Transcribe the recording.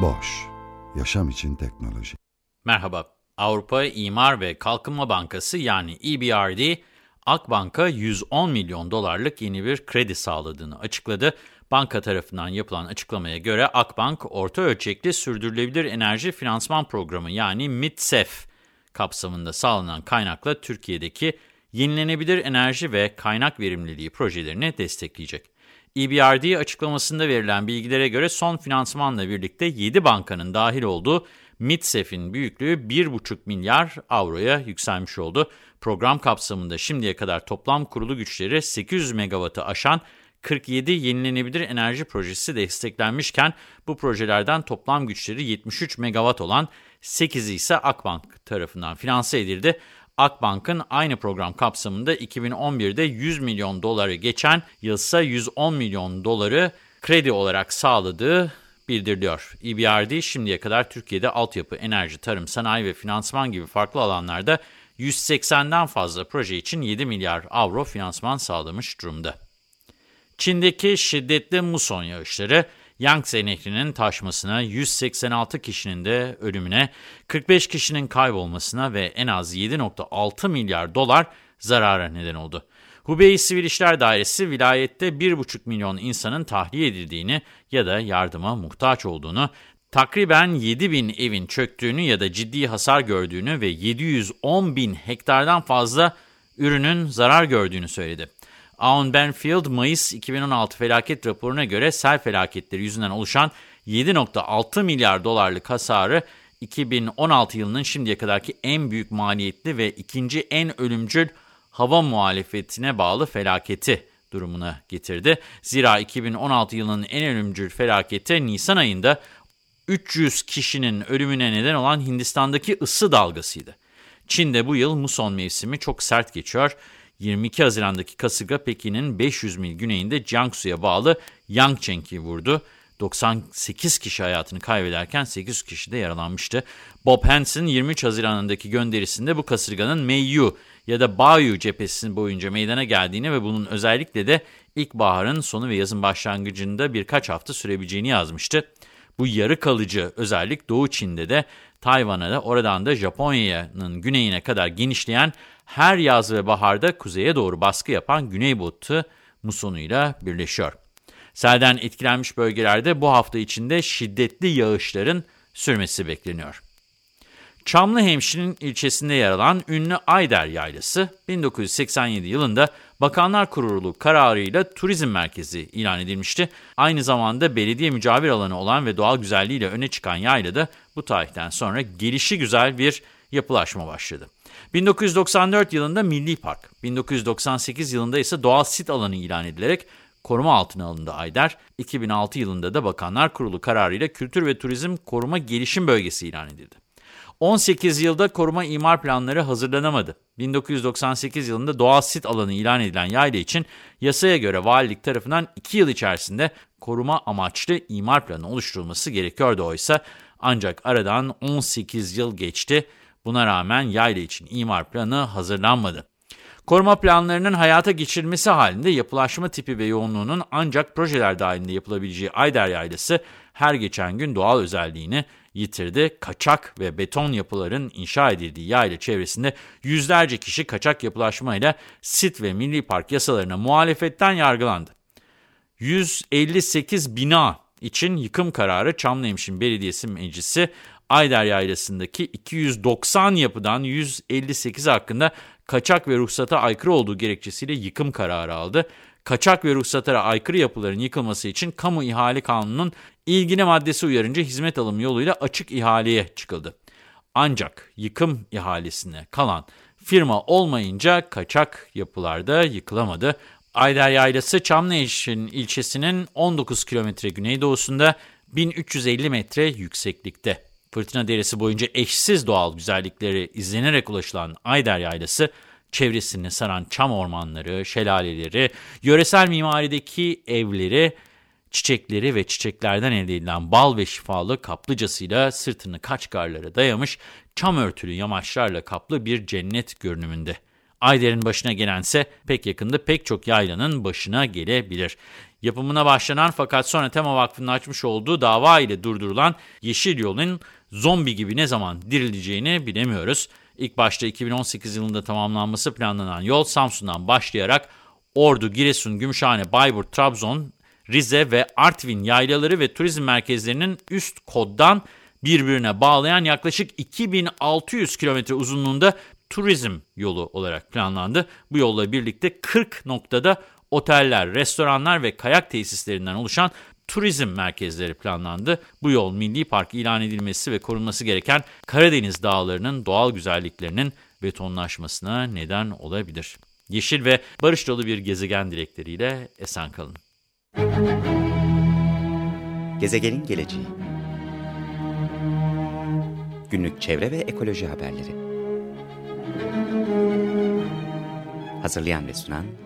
Boş, yaşam için teknoloji. Merhaba, Avrupa İmar ve Kalkınma Bankası yani EBRD, Akbank'a 110 milyon dolarlık yeni bir kredi sağladığını açıkladı. Banka tarafından yapılan açıklamaya göre Akbank, orta ölçekli sürdürülebilir enerji finansman programı yani MITSEF kapsamında sağlanan kaynakla Türkiye'deki yenilenebilir enerji ve kaynak verimliliği projelerini destekleyecek. EBRD açıklamasında verilen bilgilere göre son finansmanla birlikte 7 bankanın dahil olduğu MITSEF'in büyüklüğü 1,5 milyar avroya yükselmiş oldu. Program kapsamında şimdiye kadar toplam kurulu güçleri 800 megawattı aşan 47 yenilenebilir enerji projesi desteklenmişken bu projelerden toplam güçleri 73 megawatt olan 8'i ise Akbank tarafından finanse edildi. Akbank'ın aynı program kapsamında 2011'de 100 milyon doları geçen yılsa 110 milyon doları kredi olarak sağladığı bildiriliyor. EBRD şimdiye kadar Türkiye'de altyapı, enerji, tarım, sanayi ve finansman gibi farklı alanlarda 180'den fazla proje için 7 milyar avro finansman sağlamış durumda. Çin'deki şiddetli muson yağışları Yangtze Nehri'nin taşmasına, 186 kişinin de ölümüne, 45 kişinin kaybolmasına ve en az 7.6 milyar dolar zarara neden oldu. Hubei Sivil İşler Dairesi vilayette 1,5 milyon insanın tahliye edildiğini ya da yardıma muhtaç olduğunu, takriben 7 bin evin çöktüğünü ya da ciddi hasar gördüğünü ve 710 bin hektardan fazla ürünün zarar gördüğünü söyledi. Aon Benfield, Mayıs 2016 felaket raporuna göre sel felaketleri yüzünden oluşan 7.6 milyar dolarlık hasarı 2016 yılının şimdiye kadarki en büyük maliyetli ve ikinci en ölümcül hava muhalefetine bağlı felaketi durumuna getirdi. Zira 2016 yılının en ölümcül felaketi Nisan ayında 300 kişinin ölümüne neden olan Hindistan'daki ısı dalgasıydı. Çin'de bu yıl muson mevsimi çok sert geçiyor. 22 Haziran'daki kasırga Pekin'in 500 mil güneyinde Jiangsu'ya bağlı Yangcheng'i vurdu. 98 kişi hayatını kaybederken 800 kişi de yaralanmıştı. Bob Hansen 23 Haziran'daki gönderisinde bu kasırganın Meiyu ya da Bayu cephesinin boyunca meydana geldiğini ve bunun özellikle de ilkbaharın sonu ve yazın başlangıcında birkaç hafta sürebileceğini yazmıştı. Bu yarı kalıcı özellik Doğu Çin'de de Tayvan'a da oradan da Japonya'nın güneyine kadar genişleyen her yaz ve baharda kuzeye doğru baskı yapan güneybatı musonuyla birleşiyor. Selden etkilenmiş bölgelerde bu hafta içinde şiddetli yağışların sürmesi bekleniyor. Çamlıhemşin'in ilçesinde yer alan ünlü Ayder Yaylası 1987 yılında Bakanlar Kurulu kararıyla turizm merkezi ilan edilmişti. Aynı zamanda belediye mücavir alanı olan ve doğal güzelliğiyle öne çıkan yaylada bu tarihten sonra gelişi güzel bir yapılaşma başladı. 1994 yılında Milli Park, 1998 yılında ise doğal sit alanı ilan edilerek koruma altına alındı Ayder. 2006 yılında da Bakanlar Kurulu kararıyla Kültür ve Turizm Koruma Gelişim Bölgesi ilan edildi. 18 yılda koruma imar planları hazırlanamadı. 1998 yılında doğal sit alanı ilan edilen yayla için yasaya göre valilik tarafından 2 yıl içerisinde koruma amaçlı imar planı oluşturulması gerekiyordu oysa ancak aradan 18 yıl geçti. Buna rağmen yayla için imar planı hazırlanmadı. Koruma planlarının hayata geçirilmesi halinde yapılaşma tipi ve yoğunluğunun ancak projeler dahilinde yapılabileceği Ayder Yaylası her geçen gün doğal özelliğini yitirdi. Kaçak ve beton yapıların inşa edildiği yayla çevresinde yüzlerce kişi kaçak yapılaşmayla sit ve milli park yasalarına muhalefetten yargılandı. 158 bina için yıkım kararı Çamlıhemşin Belediyesi Meclisi Ayder Yaylası'ndaki 290 yapıdan 158 hakkında kaçak ve ruhsata aykırı olduğu gerekçesiyle yıkım kararı aldı. Kaçak ve ruhsatlara aykırı yapıların yıkılması için kamu ihale kanununun ilgili maddesi uyarınca hizmet alımı yoluyla açık ihaleye çıkıldı. Ancak yıkım ihalesine kalan firma olmayınca kaçak yapılarda yıkılamadı. Ayder Yaylası Çamlıeşin ilçesinin 19 kilometre güneydoğusunda 1350 metre yükseklikte. Fırtına Deresi boyunca eşsiz doğal güzellikleri izlenerek ulaşılan Ayder Yaylası, çevresini saran çam ormanları, şelaleleri, yöresel mimarideki evleri, çiçekleri ve çiçeklerden elde edilen bal ve şifalı kaplıcasıyla sırtını kaçkarlara dayamış çam örtülü yamaçlarla kaplı bir cennet görünümünde. Ayder'in başına gelense pek yakında pek çok yaylanın başına gelebilir. Yapımına başlanan fakat sonra Tema Vakfı'nın açmış olduğu dava ile durdurulan Yeşil Yol'un zombi gibi ne zaman dirileceğini bilemiyoruz. İlk başta 2018 yılında tamamlanması planlanan yol Samsun'dan başlayarak Ordu, Giresun, Gümüşhane, Bayburt, Trabzon, Rize ve Artvin yaylaları ve turizm merkezlerinin üst koddan birbirine bağlayan yaklaşık 2600 kilometre uzunluğunda turizm yolu olarak planlandı. Bu yolla birlikte 40 noktada oteller, restoranlar ve kayak tesislerinden oluşan turizm merkezleri planlandı. Bu yol milli park ilan edilmesi ve korunması gereken Karadeniz dağlarının doğal güzelliklerinin betonlaşmasına neden olabilir. Yeşil ve barış dolu bir gezegen dilekleriyle esen kalın. Gezegenin geleceği Günlük çevre ve ekoloji haberleri Hazırlayan ve sunan